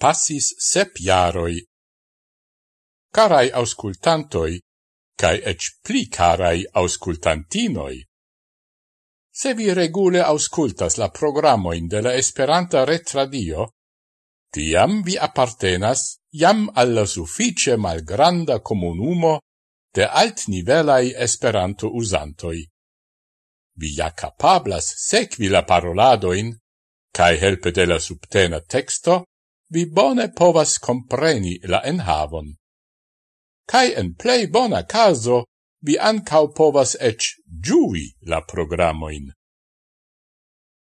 passis sep jaroi. Carai auscultantoi, cae ec pli carai auscultantinoi, se vi regule auscultas la programoin de la Esperanta retradio, tiam vi appartenas jam alla suffice malgranda comunumo de altnivelai Esperanto usantoi. Vi ja capablas sequi la paroladoin, cae helpe de la subtena texto, vi bone povas compreni la enhavon. Cai en plei bona caso, vi ancau povas ec giui la programoin.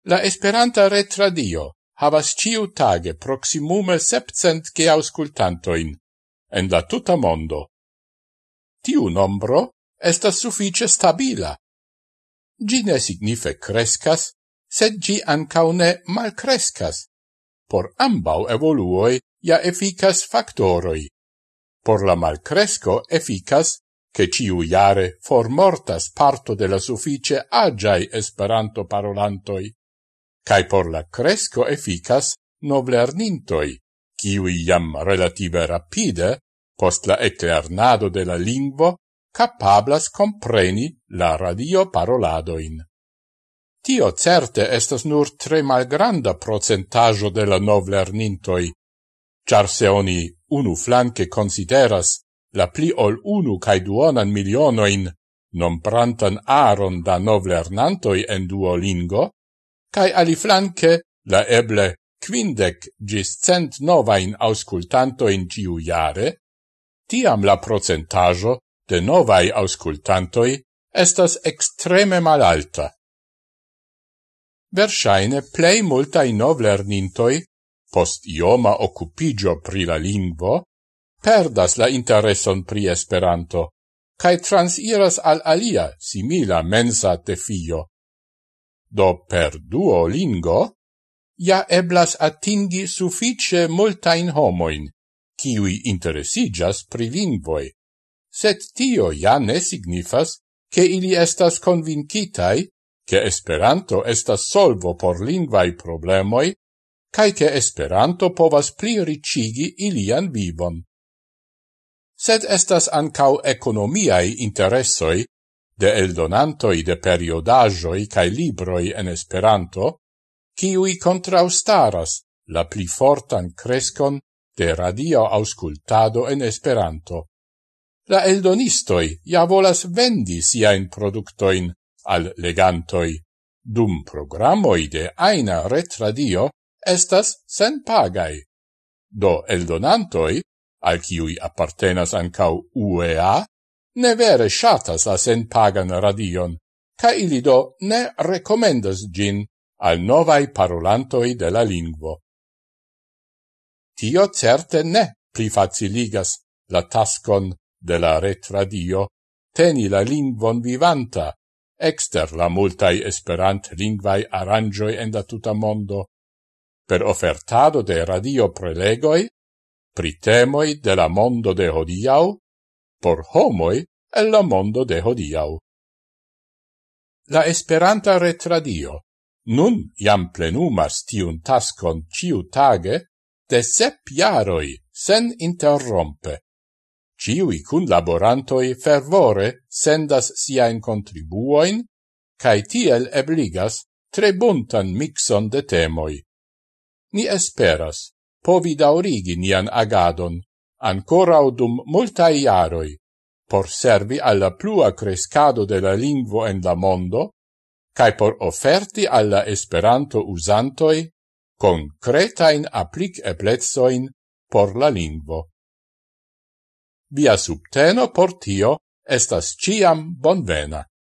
La Esperanta retradio havas ciu tage proximume septcent ge auscultantoin en la tuta mondo. Tiu nombro estas suffice stabila. Gi ne signife crescas, sed gi ancaune malcrescas por ambau evoluoi ja efficas factoroi. Por la malcresco efficas che ciu iare formortas parto de la suffice agiai esperanto parolantoi, cae por la cresco efficas noblernintoi, ciui iam relative rapide, post la eclernado de la lingvo, capablas compreni la radio paroladoin. Tio certe estas nur tre malgranda procentajo de la novlernintoi, char se oni unu flanque consideras la pli ol unu cae duonan milionoin nombrantan aron da novlernantoi en duolingo, cae aliflanque la eble quindec gis cent novain auscultantoin ciu jare, tiam la procentajo de novai auscultantoi estas extreme malalta versaine plei multai novlernintoi, post ioma occupigio pri la lingvo, perdas la intereson pri Esperanto, cae transiras al alia simila mensa tefio. Do per duo lingo, ja eblas atingi suffice multain homoin, kiui interesigas pri lingvoi, set tio ja ne signifas che ili estas convincitai che Esperanto estas solvo por lingvai problemoi, cae che Esperanto povas pli ricigi ilian vivon. Sed estas ancau economiae interessoi de eldonantoi de periodajoi cae libroi en Esperanto, ciui contraustaras la pli fortan crescon de radio auscultado en Esperanto. La eldonistoi ja volas vendi siain productoin al legantoi, dum programoi de aina retradio estas sen pagai. Do eldonantoi, al ciui appartenas ancau UEA, ne vere shatas la sen pagan radion, ca ili do ne recomendas gin al novai parolantoi de la lingvo. Tio certe ne pli faciligas la tascon de la retradio teni la lingvon vivanta exter la multai esperant-lingvai aranjoi en la tuta mondo, per offertado de radio prelegoi, pri temoi de la mondo de hodiau, por homoi el la mondo de hodiau. La esperanta retradio nun iam plenumas tiun taskon ciu tage de sep jaroi sen interrompe. Ciui cun laborantoi fervore sendas siain contribuoin, cae tiel ebligas tre buntan mixon de temoi. Ni esperas, povi daurigi nian agadon, ancora dum multae iaroi, por servi alla plua crescado de la lingvo en la mondo, cae por offerti alla esperanto usantoi concretain applic eblezoin por la lingvo. Via subteno por tio estas ciam bonvena.